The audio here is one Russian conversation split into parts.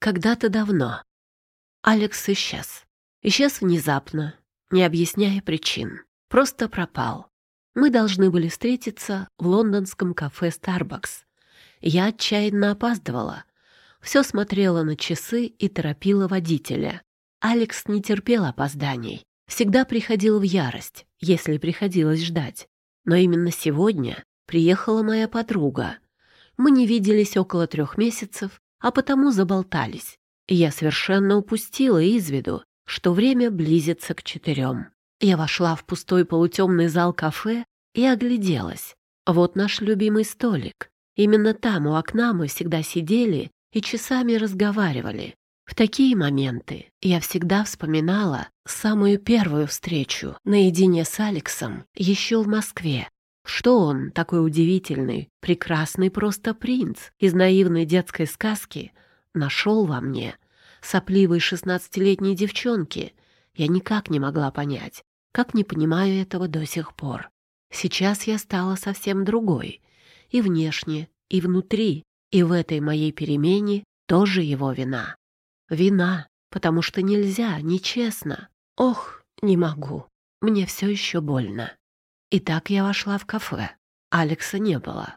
Когда-то давно. Алекс исчез. Исчез внезапно, не объясняя причин. Просто пропал. Мы должны были встретиться в лондонском кафе Starbucks. Я отчаянно опаздывала. Все смотрела на часы и торопила водителя. Алекс не терпел опозданий. Всегда приходил в ярость, если приходилось ждать. Но именно сегодня приехала моя подруга. Мы не виделись около трех месяцев, а потому заболтались. я совершенно упустила из виду, что время близится к четырем. Я вошла в пустой полутемный зал кафе и огляделась. Вот наш любимый столик. Именно там у окна мы всегда сидели и часами разговаривали. В такие моменты я всегда вспоминала самую первую встречу наедине с Алексом еще в Москве. Что он, такой удивительный, прекрасный просто принц из наивной детской сказки, нашел во мне, сопливой шестнадцатилетней девчонки, я никак не могла понять, как не понимаю этого до сих пор. Сейчас я стала совсем другой. И внешне, и внутри, и в этой моей перемене тоже его вина. Вина, потому что нельзя, нечестно. Ох, не могу. Мне все еще больно. И так я вошла в кафе. Алекса не было.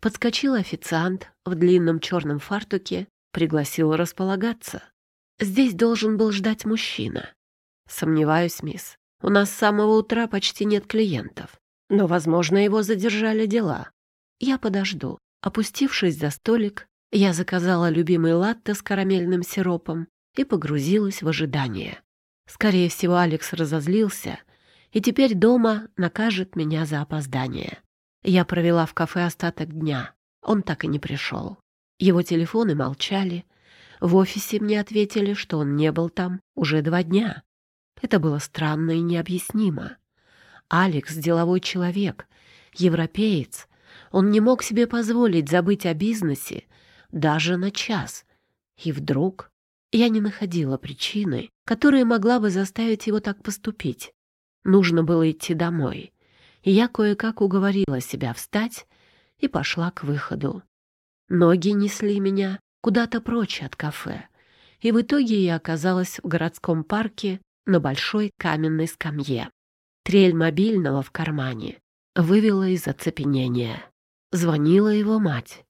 Подскочил официант в длинном черном фартуке, пригласил располагаться. Здесь должен был ждать мужчина. Сомневаюсь, мисс. У нас с самого утра почти нет клиентов. Но, возможно, его задержали дела. Я подожду. Опустившись за столик, я заказала любимый латте с карамельным сиропом и погрузилась в ожидание. Скорее всего, Алекс разозлился и теперь дома накажет меня за опоздание. Я провела в кафе остаток дня. Он так и не пришел. Его телефоны молчали. В офисе мне ответили, что он не был там уже два дня. Это было странно и необъяснимо. Алекс — деловой человек, европеец. Он не мог себе позволить забыть о бизнесе даже на час. И вдруг я не находила причины, которая могла бы заставить его так поступить. Нужно было идти домой. И я кое-как уговорила себя встать и пошла к выходу. Ноги несли меня куда-то прочь от кафе. И в итоге я оказалась в городском парке на большой каменной скамье. Трель мобильного в кармане вывела из оцепенения. Звонила его мать.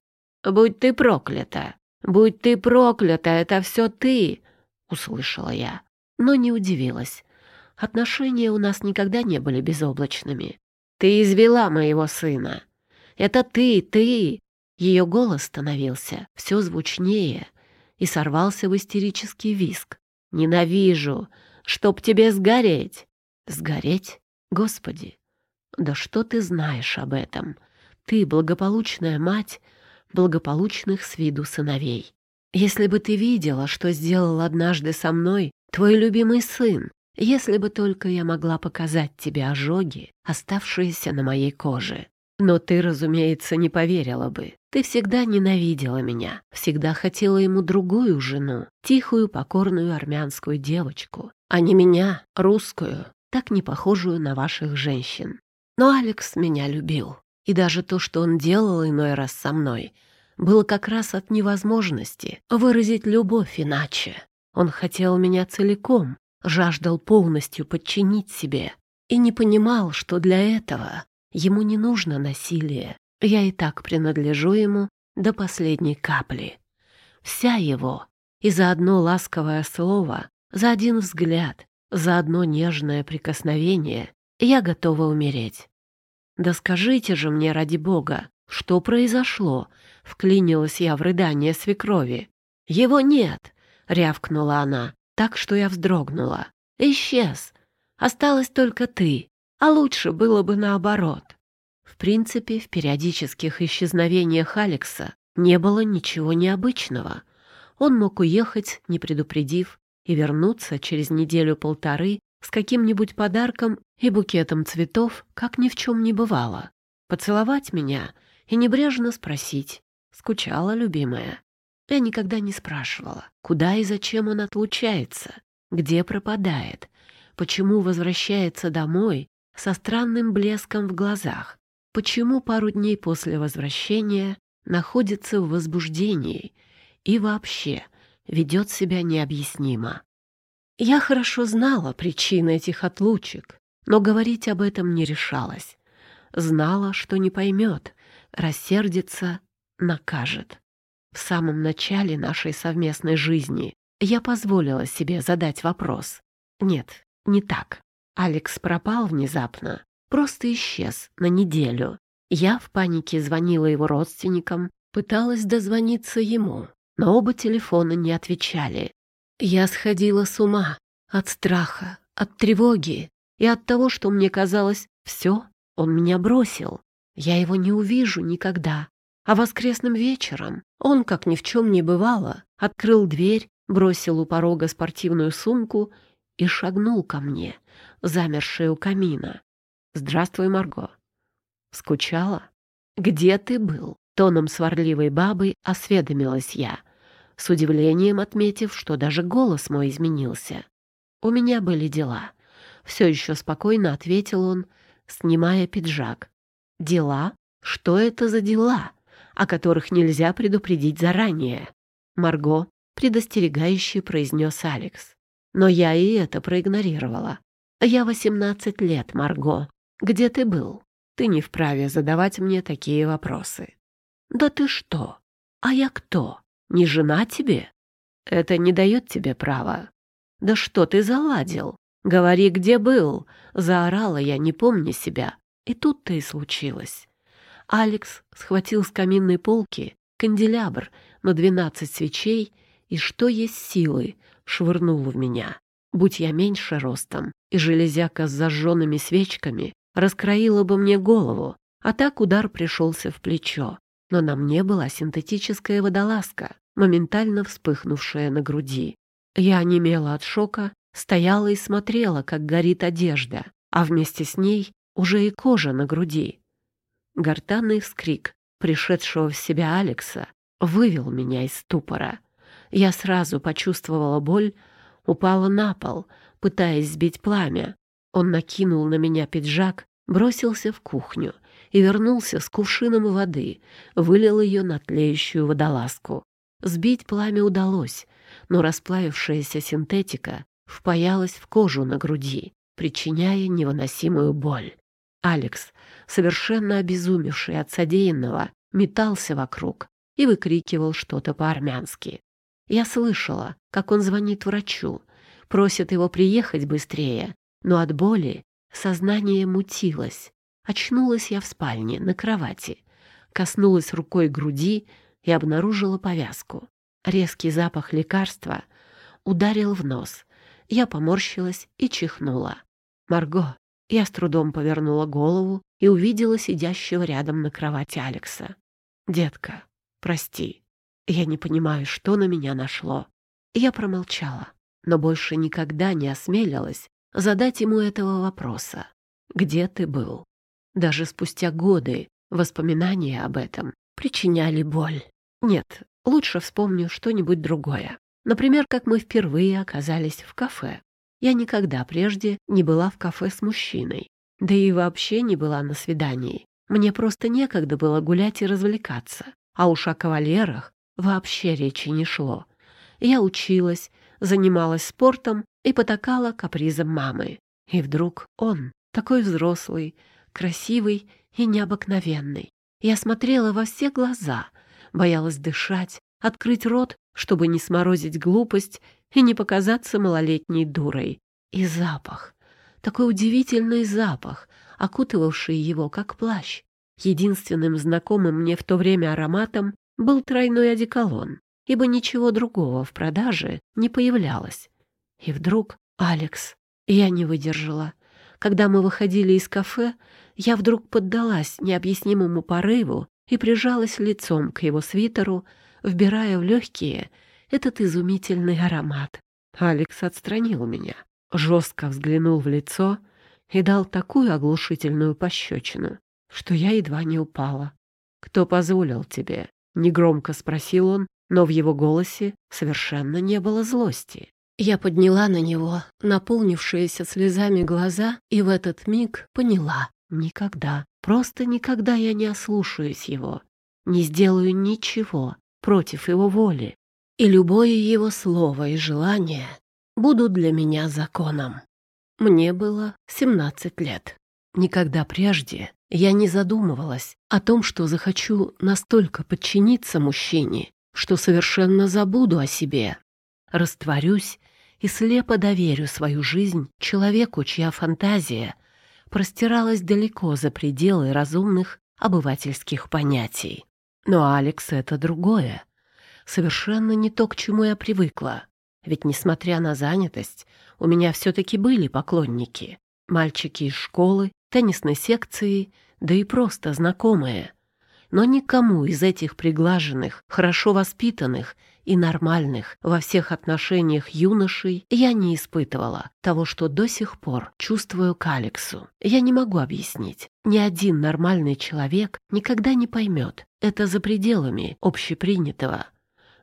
«Будь ты проклята! Будь ты проклята! Это все ты!» — услышала я, но не удивилась. Отношения у нас никогда не были безоблачными. «Ты извела моего сына! Это ты, ты!» Ее голос становился все звучнее и сорвался в истерический виск. «Ненавижу! Чтоб тебе сгореть!» «Сгореть? Господи! Да что ты знаешь об этом? Ты благополучная мать благополучных с виду сыновей. Если бы ты видела, что сделал однажды со мной твой любимый сын, если бы только я могла показать тебе ожоги, оставшиеся на моей коже. Но ты, разумеется, не поверила бы. Ты всегда ненавидела меня, всегда хотела ему другую жену, тихую, покорную армянскую девочку, а не меня, русскую, так не похожую на ваших женщин. Но Алекс меня любил. И даже то, что он делал иной раз со мной, было как раз от невозможности выразить любовь иначе. Он хотел меня целиком, жаждал полностью подчинить себе и не понимал, что для этого ему не нужно насилие. Я и так принадлежу ему до последней капли. Вся его. И за одно ласковое слово, за один взгляд, за одно нежное прикосновение я готова умереть. «Да скажите же мне, ради бога, что произошло?» — вклинилась я в рыдание свекрови. «Его нет!» — рявкнула она, так что я вздрогнула. «Исчез! Осталась только ты, а лучше было бы наоборот». В принципе, в периодических исчезновениях Алекса не было ничего необычного. Он мог уехать, не предупредив, и вернуться через неделю-полторы с каким-нибудь подарком и букетом цветов, как ни в чем не бывало. Поцеловать меня и небрежно спросить, скучала любимая. Я никогда не спрашивала, куда и зачем он отлучается, где пропадает, почему возвращается домой со странным блеском в глазах, почему пару дней после возвращения находится в возбуждении и вообще, ведет себя необъяснимо. Я хорошо знала причины этих отлучек, но говорить об этом не решалась. Знала, что не поймет, рассердится, накажет. В самом начале нашей совместной жизни я позволила себе задать вопрос. Нет, не так. Алекс пропал внезапно, просто исчез на неделю. Я в панике звонила его родственникам, пыталась дозвониться ему, но оба телефона не отвечали. Я сходила с ума от страха, от тревоги и от того, что мне казалось, все, он меня бросил. Я его не увижу никогда. А воскресным вечером он, как ни в чем не бывало, открыл дверь, бросил у порога спортивную сумку и шагнул ко мне, замершая у камина. «Здравствуй, Марго». «Скучала?» «Где ты был?» Тоном сварливой бабы осведомилась я, с удивлением отметив, что даже голос мой изменился. «У меня были дела». Все еще спокойно ответил он, снимая пиджак. «Дела? Что это за дела, о которых нельзя предупредить заранее?» Марго предостерегающе произнес Алекс. Но я и это проигнорировала. «Я восемнадцать лет, Марго. Где ты был? Ты не вправе задавать мне такие вопросы». «Да ты что? А я кто? Не жена тебе?» «Это не дает тебе права». «Да что ты заладил? Говори, где был?» Заорала я, не помня себя. И тут-то и случилось. Алекс схватил с каминной полки канделябр на двенадцать свечей и, что есть силы, швырнул в меня. Будь я меньше ростом, и железяка с зажженными свечками раскроила бы мне голову, а так удар пришелся в плечо. Но на мне была синтетическая водолазка, моментально вспыхнувшая на груди. Я онемела от шока, стояла и смотрела, как горит одежда, а вместе с ней уже и кожа на груди. Гортанный вскрик пришедшего в себя Алекса вывел меня из ступора. Я сразу почувствовала боль, упала на пол, пытаясь сбить пламя. Он накинул на меня пиджак, бросился в кухню и вернулся с кувшином воды, вылил ее на тлеющую водолазку. Сбить пламя удалось, но расплавившаяся синтетика впаялась в кожу на груди, причиняя невыносимую боль. Алекс, совершенно обезумевший от содеянного, метался вокруг и выкрикивал что-то по-армянски. Я слышала, как он звонит врачу, просит его приехать быстрее, но от боли сознание мутилось. Очнулась я в спальне, на кровати, коснулась рукой груди и обнаружила повязку. Резкий запах лекарства ударил в нос. Я поморщилась и чихнула. «Марго!» Я с трудом повернула голову и увидела сидящего рядом на кровати Алекса. «Детка, прости, я не понимаю, что на меня нашло. Я промолчала, но больше никогда не осмелилась задать ему этого вопроса. «Где ты был?» Даже спустя годы воспоминания об этом причиняли боль. Нет, лучше вспомню что-нибудь другое. Например, как мы впервые оказались в кафе. Я никогда прежде не была в кафе с мужчиной. Да и вообще не была на свидании. Мне просто некогда было гулять и развлекаться. А уж о кавалерах вообще речи не шло. Я училась, занималась спортом и потакала капризом мамы. И вдруг он, такой взрослый, красивый и необыкновенный. Я смотрела во все глаза, боялась дышать, открыть рот, чтобы не сморозить глупость и не показаться малолетней дурой. И запах, такой удивительный запах, окутывавший его, как плащ. Единственным знакомым мне в то время ароматом был тройной одеколон, ибо ничего другого в продаже не появлялось. И вдруг Алекс. Я не выдержала. Когда мы выходили из кафе, я вдруг поддалась необъяснимому порыву и прижалась лицом к его свитеру, вбирая в легкие этот изумительный аромат. Алекс отстранил меня, жестко взглянул в лицо и дал такую оглушительную пощечину, что я едва не упала. «Кто позволил тебе Негромко спросил он, но в его голосе совершенно не было злости. Я подняла на него наполнившиеся слезами глаза и в этот миг поняла — никогда, просто никогда я не ослушаюсь его, не сделаю ничего против его воли. и любое его слово и желание будут для меня законом. Мне было 17 лет. Никогда прежде я не задумывалась о том, что захочу настолько подчиниться мужчине, что совершенно забуду о себе. Растворюсь и слепо доверю свою жизнь человеку, чья фантазия простиралась далеко за пределы разумных обывательских понятий. Но Алекс — это другое. Совершенно не то, к чему я привыкла. Ведь, несмотря на занятость, у меня все-таки были поклонники. Мальчики из школы, теннисной секции, да и просто знакомые. Но никому из этих приглаженных, хорошо воспитанных и нормальных во всех отношениях юношей я не испытывала того, что до сих пор чувствую к Алексу. Я не могу объяснить. Ни один нормальный человек никогда не поймет. Это за пределами общепринятого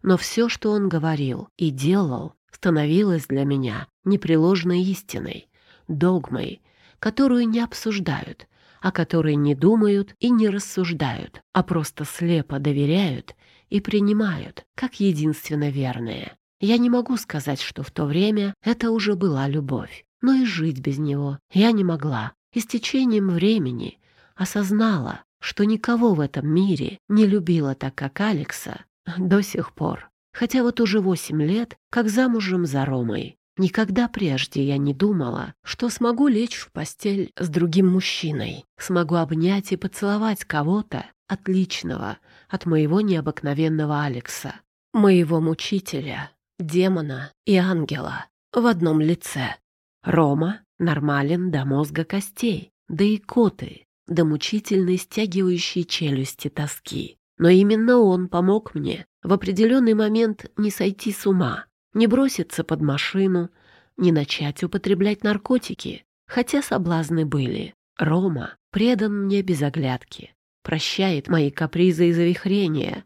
но все, что он говорил и делал, становилось для меня непреложной истиной, догмой, которую не обсуждают, о которой не думают и не рассуждают, а просто слепо доверяют и принимают как единственно верное. Я не могу сказать, что в то время это уже была любовь, но и жить без него я не могла. И с течением времени осознала, что никого в этом мире не любила так, как Алекса, до сих пор. Хотя вот уже восемь лет, как замужем за Ромой. Никогда прежде я не думала, что смогу лечь в постель с другим мужчиной, смогу обнять и поцеловать кого-то отличного от моего необыкновенного Алекса, моего мучителя, демона и ангела в одном лице. Рома нормален до мозга костей, да и коты, до мучительной стягивающей челюсти тоски. Но именно он помог мне в определенный момент не сойти с ума, не броситься под машину, не начать употреблять наркотики, хотя соблазны были. Рома предан мне без оглядки, прощает мои капризы и завихрения,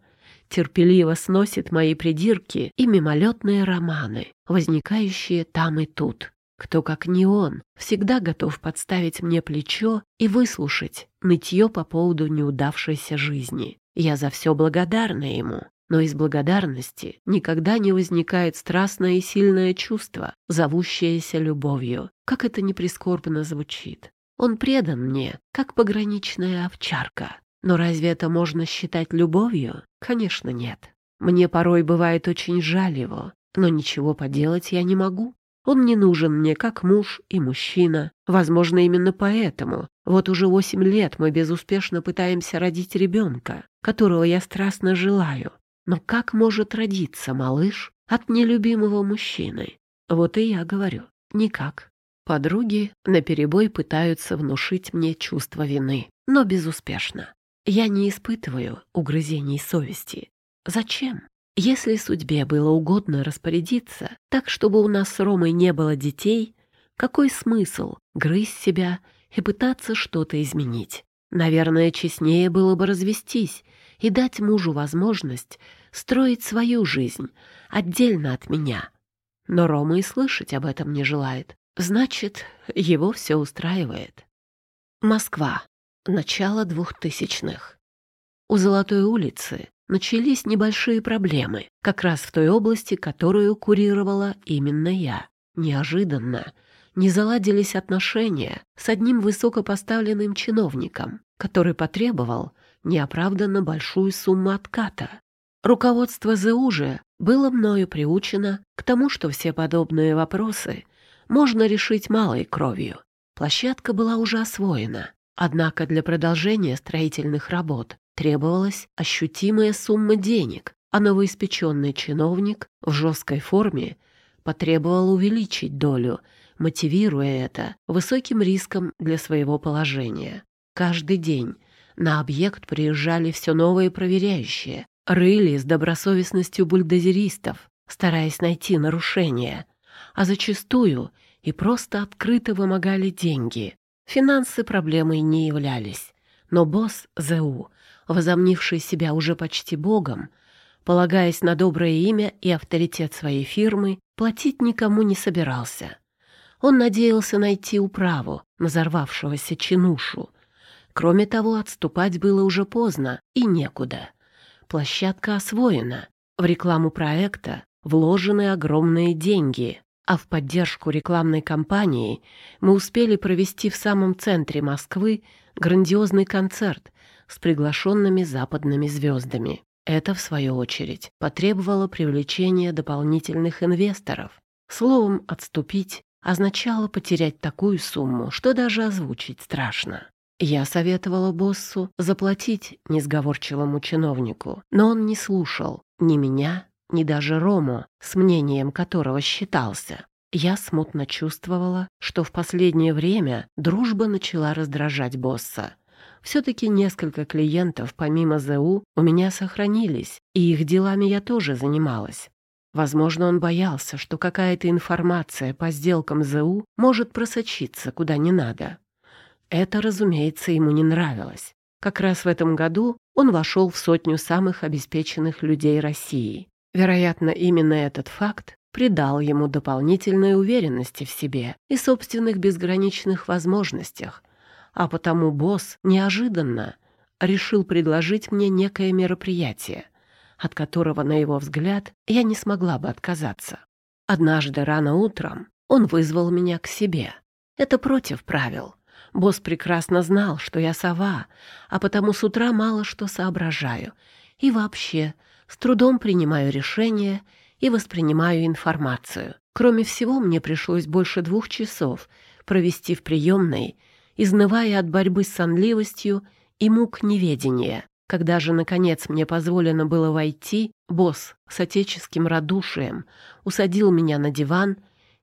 терпеливо сносит мои придирки и мимолетные романы, возникающие там и тут. Кто, как не он, всегда готов подставить мне плечо и выслушать нытье по поводу неудавшейся жизни. Я за все благодарна ему, но из благодарности никогда не возникает страстное и сильное чувство, зовущееся любовью, как это не прискорбно звучит. Он предан мне, как пограничная овчарка. Но разве это можно считать любовью? Конечно, нет. Мне порой бывает очень жаль его, но ничего поделать я не могу. Он не нужен мне как муж и мужчина. Возможно, именно поэтому вот уже восемь лет мы безуспешно пытаемся родить ребенка, которого я страстно желаю. Но как может родиться малыш от нелюбимого мужчины? Вот и я говорю, никак. Подруги наперебой пытаются внушить мне чувство вины, но безуспешно. Я не испытываю угрызений совести. Зачем? Если судьбе было угодно распорядиться так, чтобы у нас с Ромой не было детей, какой смысл грызть себя и пытаться что-то изменить? Наверное, честнее было бы развестись и дать мужу возможность строить свою жизнь отдельно от меня. Но Рома и слышать об этом не желает. Значит, его все устраивает. Москва. Начало двухтысячных. У Золотой улицы начались небольшие проблемы, как раз в той области, которую курировала именно я. Неожиданно не заладились отношения с одним высокопоставленным чиновником, который потребовал неоправданно большую сумму отката. Руководство ЗУ же было мною приучено к тому, что все подобные вопросы можно решить малой кровью. Площадка была уже освоена, однако для продолжения строительных работ требовалась ощутимая сумма денег, а новоиспеченный чиновник в жесткой форме потребовал увеличить долю, мотивируя это высоким риском для своего положения. Каждый день на объект приезжали все новые проверяющие, рыли с добросовестностью бульдозеристов, стараясь найти нарушения, а зачастую и просто открыто вымогали деньги. Финансы проблемой не являлись, но босс ЗУ возомнивший себя уже почти богом, полагаясь на доброе имя и авторитет своей фирмы, платить никому не собирался. Он надеялся найти управу на взорвавшегося чинушу. Кроме того, отступать было уже поздно и некуда. Площадка освоена. В рекламу проекта вложены огромные деньги, а в поддержку рекламной кампании мы успели провести в самом центре Москвы грандиозный концерт с приглашенными западными звездами. Это, в свою очередь, потребовало привлечения дополнительных инвесторов. Словом, отступить означало потерять такую сумму, что даже озвучить страшно. Я советовала боссу заплатить несговорчивому чиновнику, но он не слушал ни меня, ни даже Рому, с мнением которого считался. Я смутно чувствовала, что в последнее время дружба начала раздражать босса. Все-таки несколько клиентов помимо ЗУ у меня сохранились, и их делами я тоже занималась. Возможно, он боялся, что какая-то информация по сделкам ЗУ может просочиться куда не надо. Это, разумеется, ему не нравилось. Как раз в этом году он вошел в сотню самых обеспеченных людей России. Вероятно, именно этот факт придал ему дополнительной уверенности в себе и собственных безграничных возможностях, а потому босс неожиданно решил предложить мне некое мероприятие, от которого, на его взгляд, я не смогла бы отказаться. Однажды рано утром он вызвал меня к себе. Это против правил. Босс прекрасно знал, что я сова, а потому с утра мало что соображаю. И вообще, с трудом принимаю решения и воспринимаю информацию. Кроме всего, мне пришлось больше двух часов провести в приемной, изнывая от борьбы с сонливостью и мук неведения. Когда же, наконец, мне позволено было войти, босс с отеческим радушием усадил меня на диван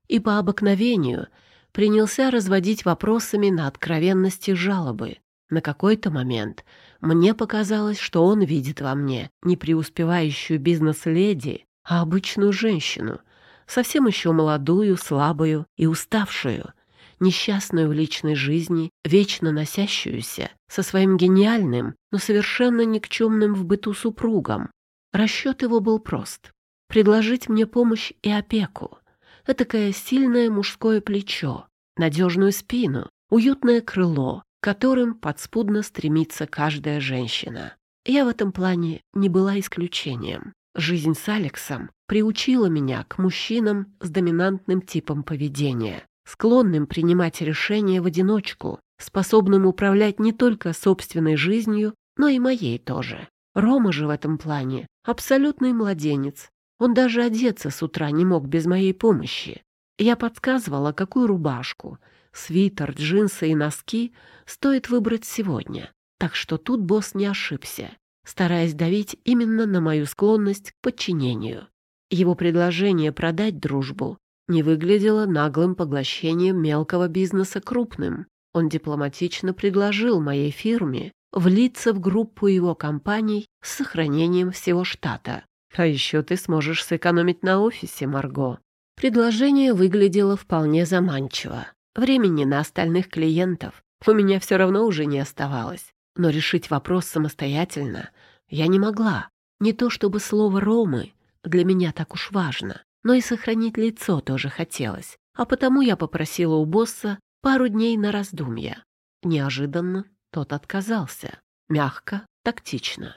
и по обыкновению принялся разводить вопросами на откровенности жалобы. На какой-то момент мне показалось, что он видит во мне не преуспевающую бизнес-леди, а обычную женщину, совсем еще молодую, слабую и уставшую, несчастную в личной жизни, вечно носящуюся со своим гениальным, но совершенно никчемным в быту супругом. Расчет его был прост — предложить мне помощь и опеку, этакое сильное мужское плечо, надежную спину, уютное крыло, которым подспудно стремится каждая женщина. Я в этом плане не была исключением. Жизнь с Алексом приучила меня к мужчинам с доминантным типом поведения склонным принимать решения в одиночку, способным управлять не только собственной жизнью, но и моей тоже. Рома же в этом плане абсолютный младенец. Он даже одеться с утра не мог без моей помощи. Я подсказывала, какую рубашку, свитер, джинсы и носки стоит выбрать сегодня. Так что тут босс не ошибся, стараясь давить именно на мою склонность к подчинению. Его предложение продать дружбу не выглядело наглым поглощением мелкого бизнеса крупным. Он дипломатично предложил моей фирме влиться в группу его компаний с сохранением всего штата. А еще ты сможешь сэкономить на офисе, Марго. Предложение выглядело вполне заманчиво. Времени на остальных клиентов у меня все равно уже не оставалось. Но решить вопрос самостоятельно я не могла. Не то чтобы слово «ромы» для меня так уж важно но и сохранить лицо тоже хотелось, а потому я попросила у босса пару дней на раздумья. Неожиданно тот отказался. Мягко, тактично.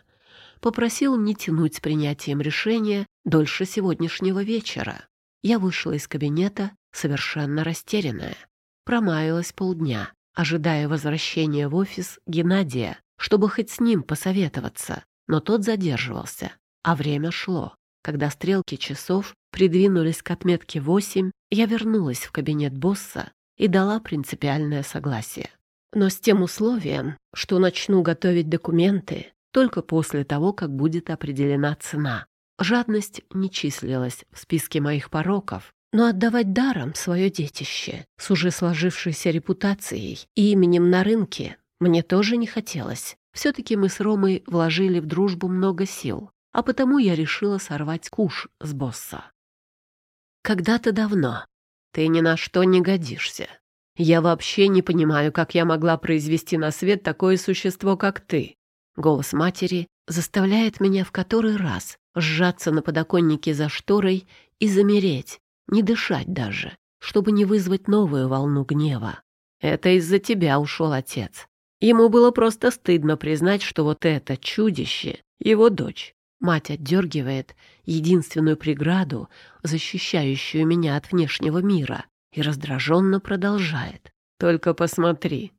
Попросил не тянуть с принятием решения дольше сегодняшнего вечера. Я вышла из кабинета, совершенно растерянная. Промаялась полдня, ожидая возвращения в офис Геннадия, чтобы хоть с ним посоветоваться, но тот задерживался, а время шло. Когда стрелки часов придвинулись к отметке 8, я вернулась в кабинет босса и дала принципиальное согласие. Но с тем условием, что начну готовить документы только после того, как будет определена цена. Жадность не числилась в списке моих пороков, но отдавать даром свое детище с уже сложившейся репутацией и именем на рынке мне тоже не хотелось. Все-таки мы с Ромой вложили в дружбу много сил, а потому я решила сорвать куш с босса. Когда-то давно ты ни на что не годишься. Я вообще не понимаю, как я могла произвести на свет такое существо, как ты. Голос матери заставляет меня в который раз сжаться на подоконнике за шторой и замереть, не дышать даже, чтобы не вызвать новую волну гнева. Это из-за тебя ушел отец. Ему было просто стыдно признать, что вот это чудище — его дочь. Мать отдергивает единственную преграду, защищающую меня от внешнего мира, и раздраженно продолжает. «Только посмотри.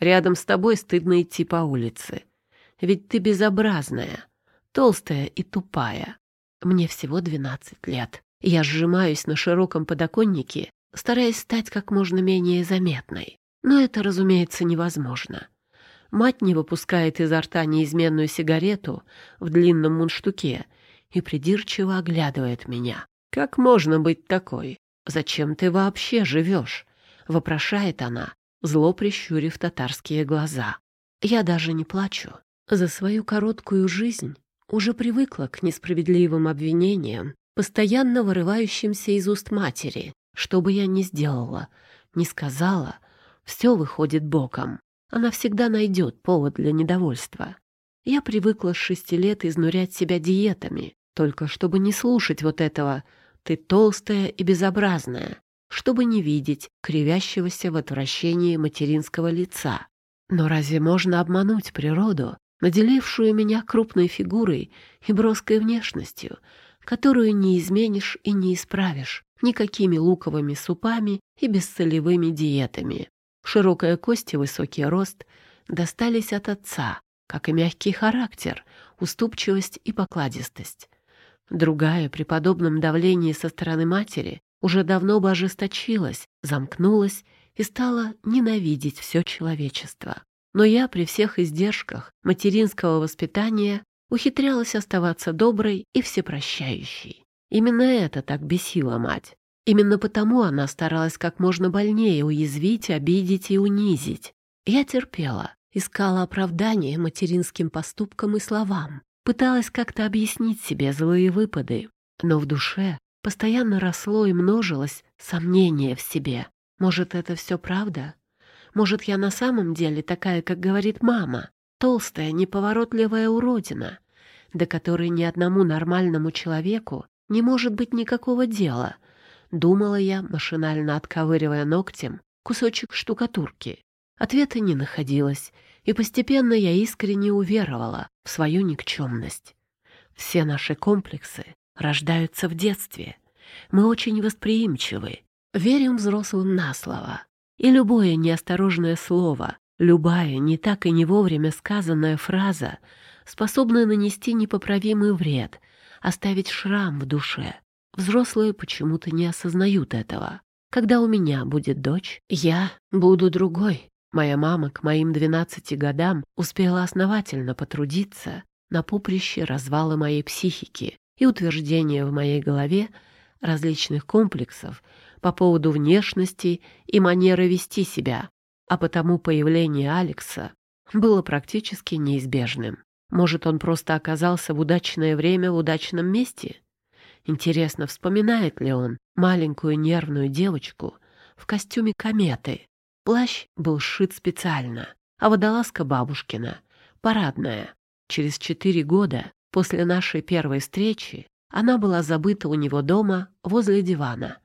Рядом с тобой стыдно идти по улице. Ведь ты безобразная, толстая и тупая. Мне всего двенадцать лет. Я сжимаюсь на широком подоконнике, стараясь стать как можно менее заметной. Но это, разумеется, невозможно. Мать не выпускает изо рта неизменную сигарету в длинном мундштуке и придирчиво оглядывает меня. «Как можно быть такой? Зачем ты вообще живешь?» — вопрошает она, зло прищурив татарские глаза. Я даже не плачу. За свою короткую жизнь уже привыкла к несправедливым обвинениям, постоянно вырывающимся из уст матери. Что бы я ни сделала, ни сказала, все выходит боком. Она всегда найдет повод для недовольства. Я привыкла с шести лет изнурять себя диетами, только чтобы не слушать вот этого «ты толстая и безобразная», чтобы не видеть кривящегося в отвращении материнского лица. Но разве можно обмануть природу, наделившую меня крупной фигурой и броской внешностью, которую не изменишь и не исправишь никакими луковыми супами и бесцелевыми диетами? Широкая кость и высокий рост достались от отца, как и мягкий характер, уступчивость и покладистость. Другая при подобном давлении со стороны матери уже давно бы ожесточилась, замкнулась и стала ненавидеть все человечество. Но я при всех издержках материнского воспитания ухитрялась оставаться доброй и всепрощающей. Именно это так бесило мать. Именно потому она старалась как можно больнее уязвить, обидеть и унизить. Я терпела, искала оправдание материнским поступкам и словам, пыталась как-то объяснить себе злые выпады, но в душе постоянно росло и множилось сомнение в себе. Может, это все правда? Может, я на самом деле такая, как говорит мама, толстая, неповоротливая уродина, до которой ни одному нормальному человеку не может быть никакого дела — Думала я, машинально отковыривая ногтем кусочек штукатурки. Ответа не находилось, и постепенно я искренне уверовала в свою никчемность. Все наши комплексы рождаются в детстве. Мы очень восприимчивы, верим взрослым на слово. И любое неосторожное слово, любая не так и не вовремя сказанная фраза способна нанести непоправимый вред, оставить шрам в душе. Взрослые почему-то не осознают этого. Когда у меня будет дочь, я буду другой. Моя мама к моим 12 годам успела основательно потрудиться на поприще развала моей психики и утверждения в моей голове различных комплексов по поводу внешности и манеры вести себя, а потому появление Алекса было практически неизбежным. Может, он просто оказался в удачное время в удачном месте? Интересно, вспоминает ли он маленькую нервную девочку в костюме кометы? Плащ был сшит специально, а водолазка бабушкина, парадная. Через четыре года после нашей первой встречи она была забыта у него дома возле дивана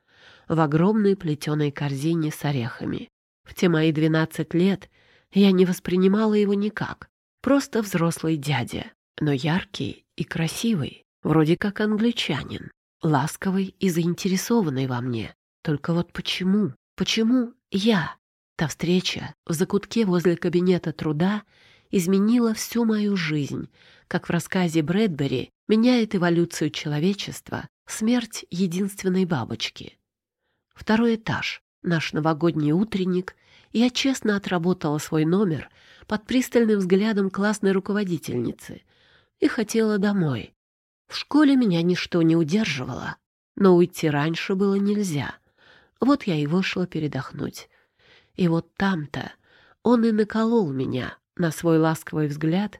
в огромной плетеной корзине с орехами. В те мои двенадцать лет я не воспринимала его никак, просто взрослый дядя, но яркий и красивый, вроде как англичанин, ласковый и заинтересованный во мне. Только вот почему? Почему я? Та встреча в закутке возле кабинета труда изменила всю мою жизнь, как в рассказе Брэдбери меняет эволюцию человечества смерть единственной бабочки. Второй этаж, наш новогодний утренник, я честно отработала свой номер под пристальным взглядом классной руководительницы и хотела домой. В школе меня ничто не удерживало, но уйти раньше было нельзя. Вот я и вышла передохнуть. И вот там-то он и наколол меня на свой ласковый взгляд,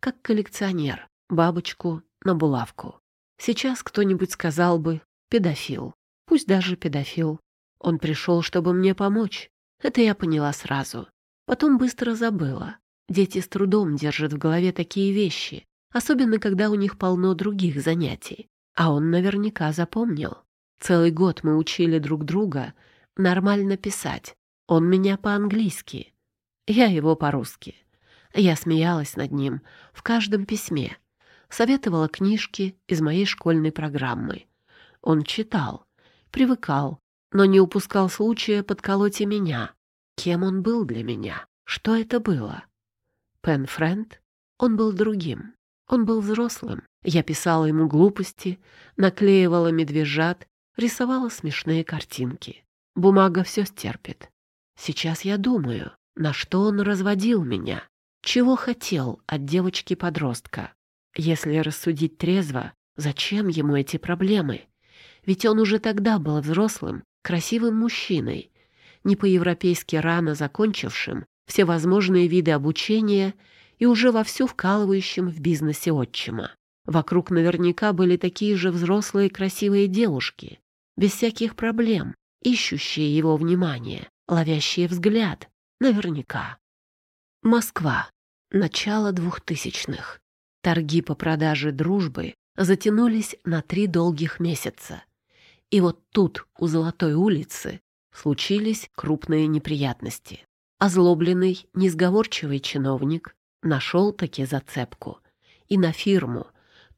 как коллекционер, бабочку на булавку. Сейчас кто-нибудь сказал бы «педофил». Пусть даже педофил. Он пришел, чтобы мне помочь. Это я поняла сразу. Потом быстро забыла. Дети с трудом держат в голове такие вещи особенно когда у них полно других занятий. А он наверняка запомнил. Целый год мы учили друг друга нормально писать. Он меня по-английски, я его по-русски. Я смеялась над ним в каждом письме. советовала книжки из моей школьной программы. Он читал, привыкал, но не упускал случая подколоть и меня. Кем он был для меня? Что это было? Пен Френд? Он был другим. Он был взрослым. Я писала ему глупости, наклеивала медвежат, рисовала смешные картинки. Бумага все стерпит. Сейчас я думаю, на что он разводил меня, чего хотел от девочки-подростка. Если рассудить трезво, зачем ему эти проблемы? Ведь он уже тогда был взрослым, красивым мужчиной, не по-европейски рано закончившим всевозможные виды обучения и уже вовсю вкалывающим в бизнесе отчима. Вокруг наверняка были такие же взрослые красивые девушки, без всяких проблем, ищущие его внимание, ловящие взгляд. Наверняка. Москва. Начало двухтысячных. Торги по продаже дружбы затянулись на три долгих месяца. И вот тут, у Золотой улицы, случились крупные неприятности. Озлобленный, несговорчивый чиновник нашел таки зацепку. И на фирму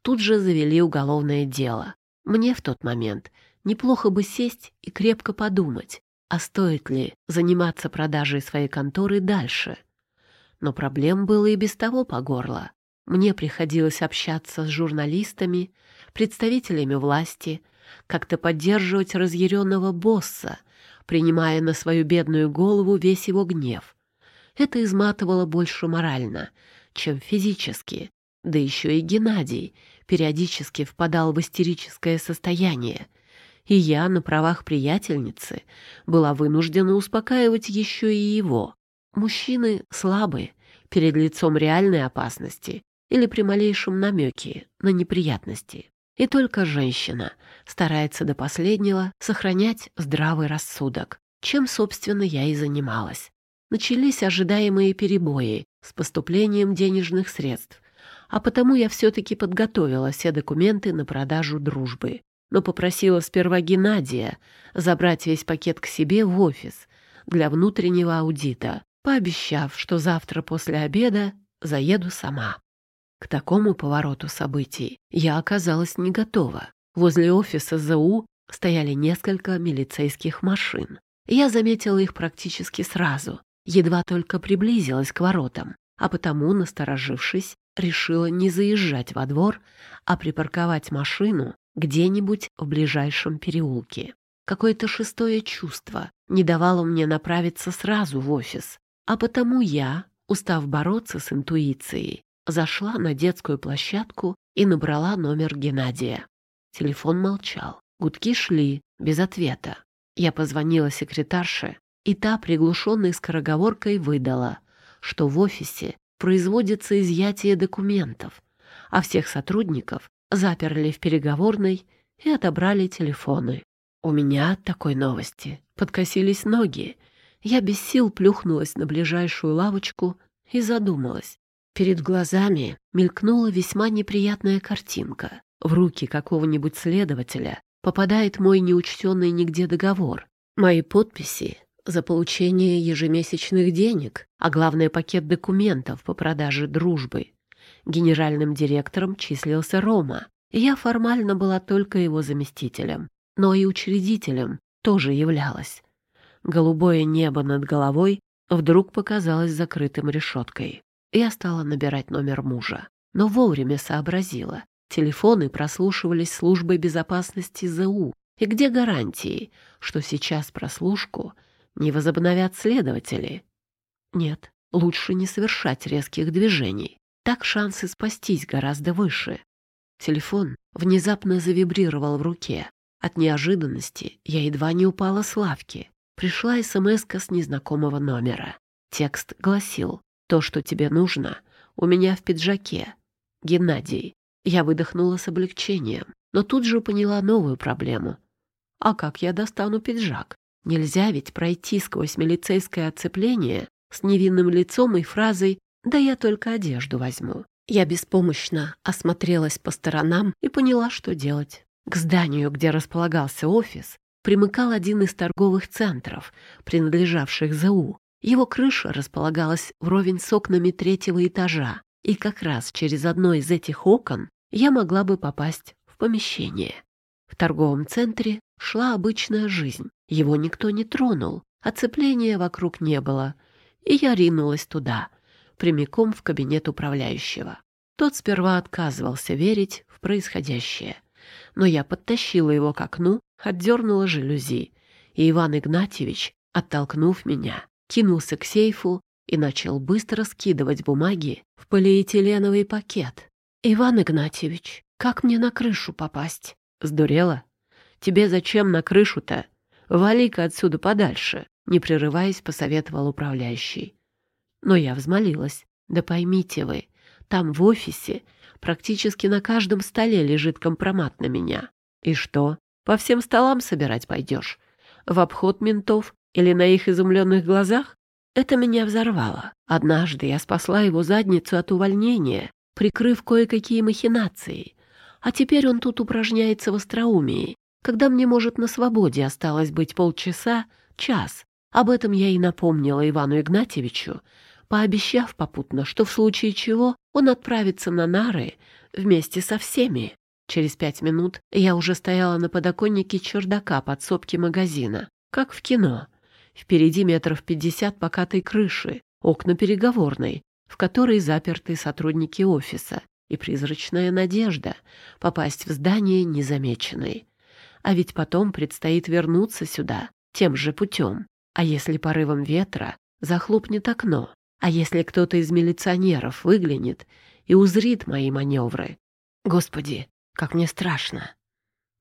тут же завели уголовное дело. Мне в тот момент неплохо бы сесть и крепко подумать, а стоит ли заниматься продажей своей конторы дальше. Но проблем было и без того по горло. Мне приходилось общаться с журналистами, представителями власти, как-то поддерживать разъяренного босса, принимая на свою бедную голову весь его гнев. Это изматывало больше морально, чем физически. Да еще и Геннадий периодически впадал в истерическое состояние. И я на правах приятельницы была вынуждена успокаивать еще и его. Мужчины слабы перед лицом реальной опасности или при малейшем намеке на неприятности. И только женщина старается до последнего сохранять здравый рассудок, чем, собственно, я и занималась. Начались ожидаемые перебои с поступлением денежных средств, а потому я все-таки подготовила все документы на продажу дружбы, но попросила сперва Геннадия забрать весь пакет к себе в офис для внутреннего аудита, пообещав, что завтра после обеда заеду сама. К такому повороту событий я оказалась не готова. Возле офиса ЗУ стояли несколько милицейских машин. Я заметила их практически сразу, едва только приблизилась к воротам, а потому, насторожившись, решила не заезжать во двор, а припарковать машину где-нибудь в ближайшем переулке. Какое-то шестое чувство не давало мне направиться сразу в офис, а потому я, устав бороться с интуицией, зашла на детскую площадку и набрала номер Геннадия. Телефон молчал. Гудки шли, без ответа. Я позвонила секретарше, и та приглушенной скороговоркой выдала, что в офисе производится изъятие документов, а всех сотрудников заперли в переговорной и отобрали телефоны. У меня от такой новости подкосились ноги. Я без сил плюхнулась на ближайшую лавочку и задумалась. Перед глазами мелькнула весьма неприятная картинка. В руки какого-нибудь следователя попадает мой неучтенный нигде договор. Мои подписи за получение ежемесячных денег, а главное пакет документов по продаже дружбы. Генеральным директором числился Рома. Я формально была только его заместителем, но и учредителем тоже являлась. Голубое небо над головой вдруг показалось закрытым решеткой. Я стала набирать номер мужа, но вовремя сообразила. Телефоны прослушивались службой безопасности ЗУ. И где гарантии, что сейчас прослушку не возобновят следователи? Нет, лучше не совершать резких движений. Так шансы спастись гораздо выше. Телефон внезапно завибрировал в руке. От неожиданности я едва не упала с лавки. Пришла смс с незнакомого номера. Текст гласил то, что тебе нужно, у меня в пиджаке. Геннадий. Я выдохнула с облегчением, но тут же поняла новую проблему. А как я достану пиджак? Нельзя ведь пройти сквозь милицейское оцепление с невинным лицом и фразой «Да я только одежду возьму». Я беспомощно осмотрелась по сторонам и поняла, что делать. К зданию, где располагался офис, примыкал один из торговых центров, принадлежавших ЗУ. Его крыша располагалась вровень с окнами третьего этажа, и как раз через одно из этих окон я могла бы попасть в помещение. В торговом центре шла обычная жизнь. Его никто не тронул, оцепления вокруг не было. И я ринулась туда, прямиком в кабинет управляющего. Тот сперва отказывался верить в происходящее. Но я подтащила его к окну, отдернула жалюзи, и Иван Игнатьевич, оттолкнув меня, кинулся к сейфу и начал быстро скидывать бумаги в полиэтиленовый пакет. «Иван Игнатьевич, как мне на крышу попасть?» «Сдурела? Тебе зачем на крышу-то? Вали-ка отсюда подальше!» Не прерываясь, посоветовал управляющий. Но я взмолилась. «Да поймите вы, там в офисе практически на каждом столе лежит компромат на меня. И что, по всем столам собирать пойдешь? В обход ментов или на их изумленных глазах? Это меня взорвало. Однажды я спасла его задницу от увольнения, прикрыв кое-какие махинации. А теперь он тут упражняется в остроумии, когда мне, может, на свободе осталось быть полчаса, час. Об этом я и напомнила Ивану Игнатьевичу, пообещав попутно, что в случае чего он отправится на нары вместе со всеми. Через пять минут я уже стояла на подоконнике чердака подсобки магазина, как в кино — Впереди метров пятьдесят покатой крыши, окна переговорной, в которой заперты сотрудники офиса, и призрачная надежда попасть в здание незамеченной. А ведь потом предстоит вернуться сюда тем же путем. А если порывом ветра захлопнет окно? А если кто-то из милиционеров выглянет и узрит мои маневры? Господи, как мне страшно.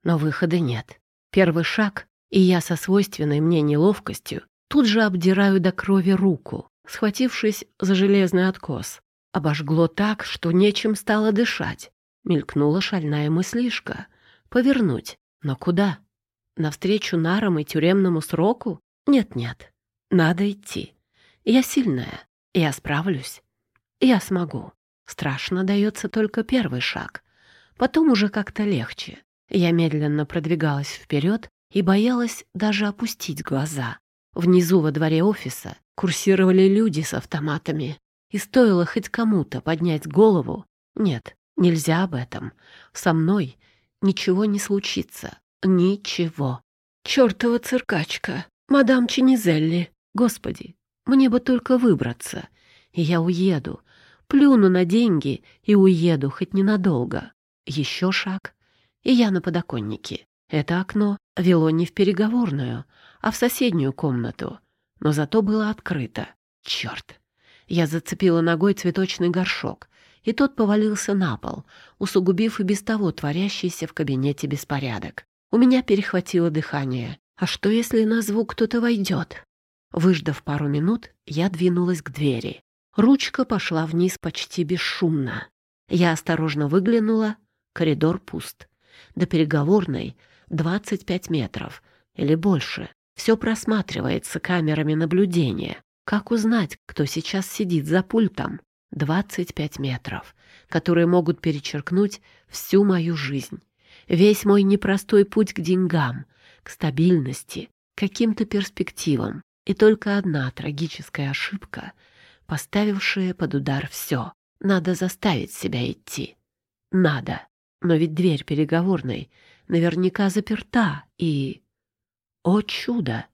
Но выхода нет. Первый шаг, и я со свойственной мне неловкостью тут же обдираю до крови руку, схватившись за железный откос. Обожгло так, что нечем стало дышать. Мелькнула шальная мыслишка. Повернуть. Но куда? Навстречу нарам и тюремному сроку? Нет-нет. Надо идти. Я сильная. Я справлюсь. Я смогу. Страшно дается только первый шаг. Потом уже как-то легче. Я медленно продвигалась вперед и боялась даже опустить глаза. Внизу во дворе офиса курсировали люди с автоматами, и стоило хоть кому-то поднять голову. Нет, нельзя об этом. Со мной ничего не случится. Ничего. Чёртова циркачка, мадам Чинизелли. Господи, мне бы только выбраться, и я уеду. Плюну на деньги и уеду хоть ненадолго. Еще шаг, и я на подоконнике. Это окно вело не в переговорную, а в соседнюю комнату, но зато было открыто. Черт! Я зацепила ногой цветочный горшок, и тот повалился на пол, усугубив и без того творящийся в кабинете беспорядок. У меня перехватило дыхание. А что, если на звук кто-то войдет? Выждав пару минут, я двинулась к двери. Ручка пошла вниз почти бесшумно. Я осторожно выглянула. Коридор пуст. До переговорной 25 метров или больше. Все просматривается камерами наблюдения. Как узнать, кто сейчас сидит за пультом? 25 метров, которые могут перечеркнуть всю мою жизнь. Весь мой непростой путь к деньгам, к стабильности, к каким-то перспективам. И только одна трагическая ошибка, поставившая под удар все. Надо заставить себя идти. Надо. Но ведь дверь переговорной наверняка заперта, и... О чудо!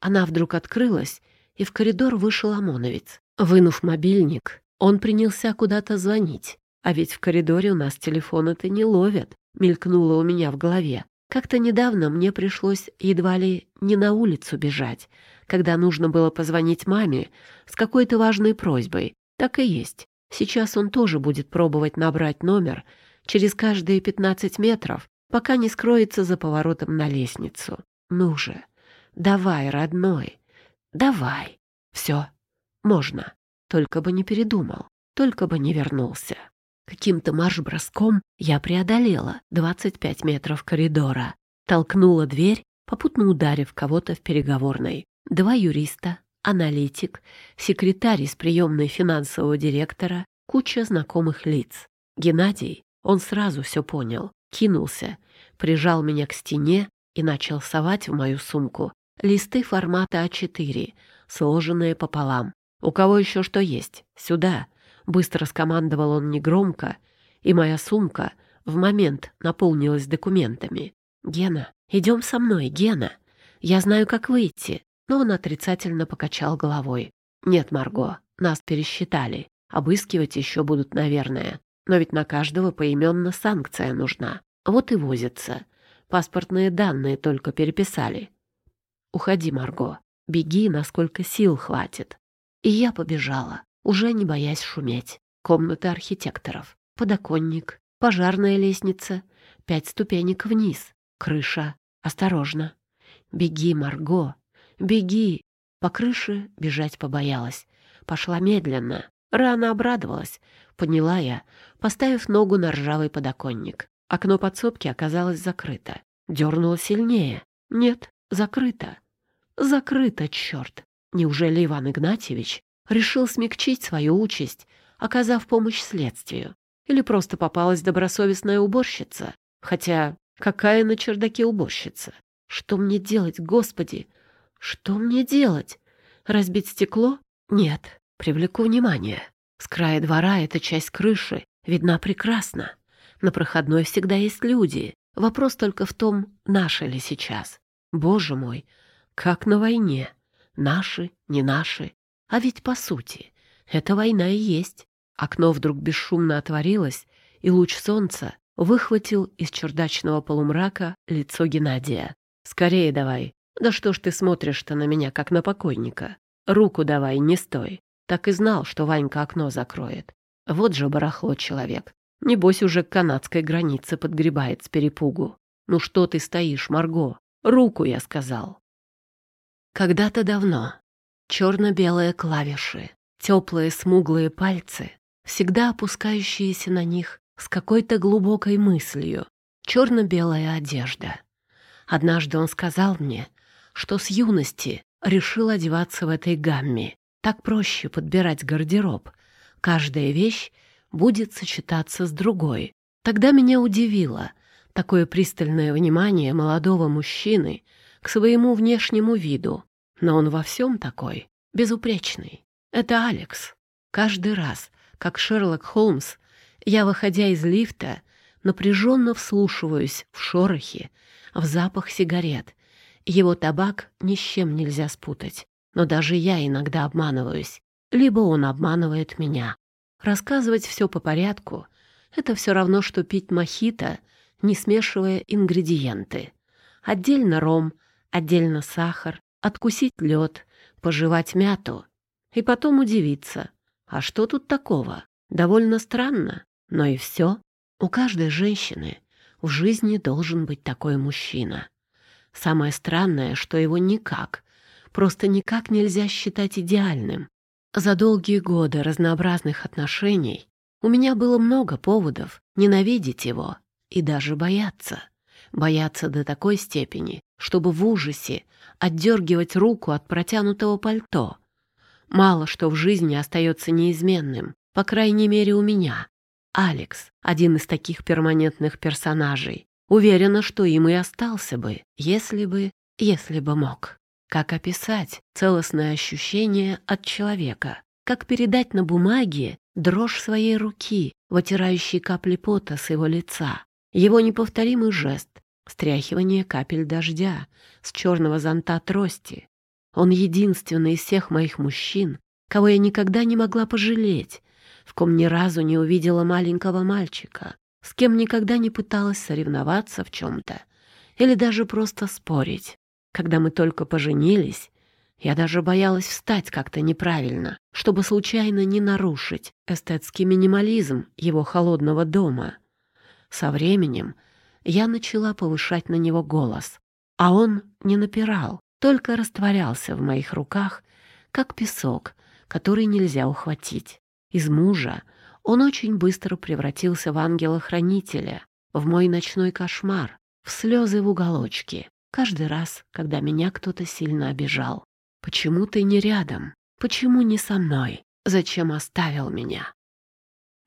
Она вдруг открылась, и в коридор вышел ОМОНовец. Вынув мобильник, он принялся куда-то звонить. А ведь в коридоре у нас телефоны-то не ловят, мелькнуло у меня в голове. Как-то недавно мне пришлось едва ли не на улицу бежать, когда нужно было позвонить маме с какой-то важной просьбой. Так и есть. Сейчас он тоже будет пробовать набрать номер через каждые 15 метров, пока не скроется за поворотом на лестницу. Ну же, давай, родной, давай. Все, можно. Только бы не передумал, только бы не вернулся. Каким-то марш-броском я преодолела 25 метров коридора, толкнула дверь, попутно ударив кого-то в переговорной. Два юриста, аналитик, секретарь из приемной финансового директора, куча знакомых лиц. Геннадий, он сразу все понял, кинулся, прижал меня к стене и начал совать в мою сумку листы формата А4, сложенные пополам. «У кого еще что есть? Сюда!» Быстро скомандовал он негромко, и моя сумка в момент наполнилась документами. «Гена, идем со мной, Гена. Я знаю, как выйти». Но он отрицательно покачал головой. «Нет, Марго, нас пересчитали. Обыскивать еще будут, наверное. Но ведь на каждого поименно санкция нужна. Вот и возится. Паспортные данные только переписали. Уходи, Марго. Беги, насколько сил хватит. И я побежала, уже не боясь шуметь. Комната архитекторов, подоконник, пожарная лестница, пять ступенек вниз, крыша. Осторожно. Беги, Марго, беги. По крыше бежать побоялась. Пошла медленно. Рано обрадовалась. Поняла я, поставив ногу на ржавый подоконник. Окно подсобки оказалось закрыто. Дернула сильнее. Нет, закрыто. Закрыто, черт! Неужели Иван Игнатьевич решил смягчить свою участь, оказав помощь следствию? Или просто попалась добросовестная уборщица? Хотя какая на чердаке уборщица? Что мне делать, господи? Что мне делать? Разбить стекло? Нет, привлеку внимание. С края двора эта часть крыши видна прекрасно. На проходной всегда есть люди. Вопрос только в том, наши ли сейчас. Боже мой, как на войне. Наши, не наши. А ведь, по сути, эта война и есть. Окно вдруг бесшумно отворилось, и луч солнца выхватил из чердачного полумрака лицо Геннадия. «Скорее давай. Да что ж ты смотришь-то на меня, как на покойника? Руку давай, не стой. Так и знал, что Ванька окно закроет. Вот же барахло человек. Небось уже к канадской границе подгребает с перепугу. Ну что ты стоишь, Марго? Руку, я сказал. Когда-то давно черно-белые клавиши, теплые смуглые пальцы, всегда опускающиеся на них с какой-то глубокой мыслью, черно-белая одежда. Однажды он сказал мне, что с юности решил одеваться в этой гамме. Так проще подбирать гардероб. Каждая вещь будет сочетаться с другой. Тогда меня удивило такое пристальное внимание молодого мужчины к своему внешнему виду. Но он во всем такой, безупречный. Это Алекс. Каждый раз, как Шерлок Холмс, я, выходя из лифта, напряженно вслушиваюсь в шорохи, в запах сигарет. Его табак ни с чем нельзя спутать. Но даже я иногда обманываюсь. Либо он обманывает меня. Рассказывать все по порядку — это все равно, что пить мохито, не смешивая ингредиенты. Отдельно ром — отдельно сахар, откусить лед, пожевать мяту и потом удивиться. А что тут такого? Довольно странно, но и все. У каждой женщины в жизни должен быть такой мужчина. Самое странное, что его никак, просто никак нельзя считать идеальным. За долгие годы разнообразных отношений у меня было много поводов ненавидеть его и даже бояться. Бояться до такой степени, чтобы в ужасе отдергивать руку от протянутого пальто. Мало что в жизни остается неизменным, по крайней мере у меня. Алекс — один из таких перманентных персонажей. Уверена, что им и остался бы, если бы, если бы мог. Как описать целостное ощущение от человека? Как передать на бумаге дрожь своей руки, вытирающей капли пота с его лица? Его неповторимый жест, Стряхивание капель дождя с черного зонта трости. Он единственный из всех моих мужчин, кого я никогда не могла пожалеть, в ком ни разу не увидела маленького мальчика, с кем никогда не пыталась соревноваться в чем-то или даже просто спорить. Когда мы только поженились, я даже боялась встать как-то неправильно, чтобы случайно не нарушить эстетский минимализм его холодного дома. Со временем я начала повышать на него голос, а он не напирал, только растворялся в моих руках, как песок, который нельзя ухватить. Из мужа он очень быстро превратился в ангела-хранителя, в мой ночной кошмар, в слезы в уголочке, каждый раз, когда меня кто-то сильно обижал. «Почему ты не рядом? Почему не со мной? Зачем оставил меня?»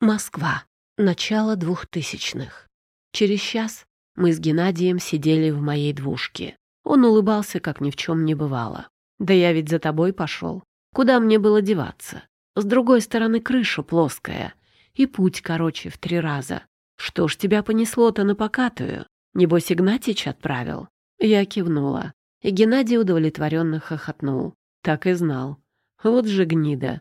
Москва. Начало двухтысячных. Через час мы с Геннадием сидели в моей двушке. Он улыбался, как ни в чем не бывало. «Да я ведь за тобой пошел. Куда мне было деваться? С другой стороны крыша плоская. И путь короче в три раза. Что ж тебя понесло-то на покатую? Небось, Игнатьич отправил?» Я кивнула, и Геннадий удовлетворенно хохотнул. Так и знал. Вот же гнида.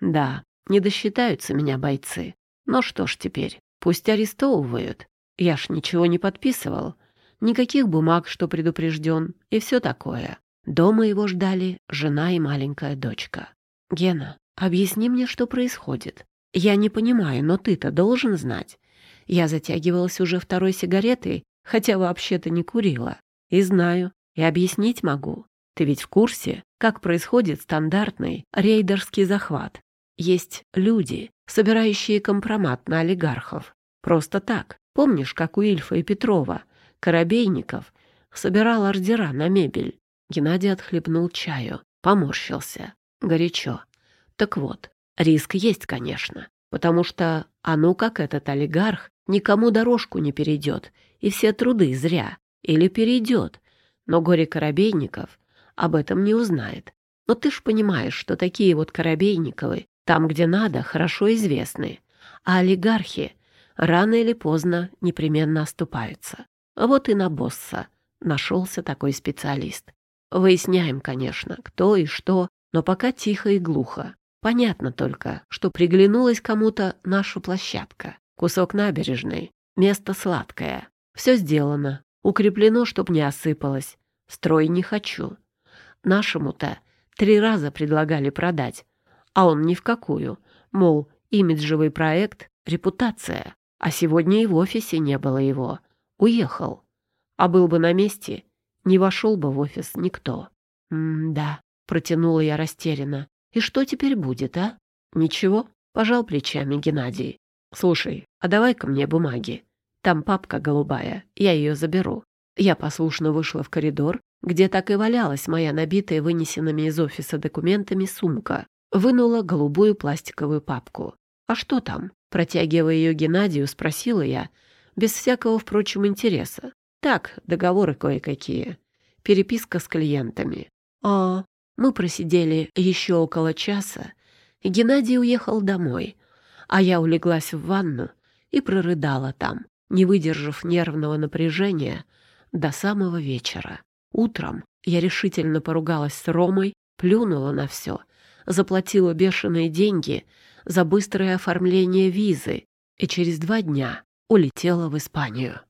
Да, не досчитаются меня бойцы. Но что ж теперь, пусть арестовывают. Я ж ничего не подписывал. Никаких бумаг, что предупрежден, и все такое. Дома его ждали жена и маленькая дочка. «Гена, объясни мне, что происходит. Я не понимаю, но ты-то должен знать. Я затягивалась уже второй сигаретой, хотя вообще-то не курила. И знаю, и объяснить могу. Ты ведь в курсе, как происходит стандартный рейдерский захват. Есть люди, собирающие компромат на олигархов. Просто так. Помнишь, как у Ильфа и Петрова, Коробейников, собирал ордера на мебель? Геннадий отхлебнул чаю, поморщился. Горячо. Так вот, риск есть, конечно, потому что, а ну как этот олигарх, никому дорожку не перейдет, и все труды зря. Или перейдет. Но горе Коробейников об этом не узнает. Но ты ж понимаешь, что такие вот Коробейниковы там, где надо, хорошо известны. А олигархи рано или поздно непременно оступаются. Вот и на босса нашелся такой специалист. Выясняем, конечно, кто и что, но пока тихо и глухо. Понятно только, что приглянулась кому-то наша площадка. Кусок набережной, место сладкое. Все сделано, укреплено, чтоб не осыпалось. Строй не хочу. Нашему-то три раза предлагали продать, а он ни в какую. Мол, имиджевый проект — репутация. А сегодня и в офисе не было его. Уехал. А был бы на месте, не вошел бы в офис никто. «М-да», — протянула я растерянно. «И что теперь будет, а?» «Ничего», — пожал плечами Геннадий. «Слушай, а давай-ка мне бумаги. Там папка голубая, я ее заберу». Я послушно вышла в коридор, где так и валялась моя набитая вынесенными из офиса документами сумка. Вынула голубую пластиковую папку. «А что там?» Протягивая ее Геннадию, спросила я, без всякого, впрочем, интереса. «Так, договоры кое-какие. Переписка с клиентами». «А...» Мы просидели еще около часа, и Геннадий уехал домой, а я улеглась в ванну и прорыдала там, не выдержав нервного напряжения до самого вечера. Утром я решительно поругалась с Ромой, плюнула на все — заплатила бешеные деньги за быстрое оформление визы и через два дня улетела в Испанию.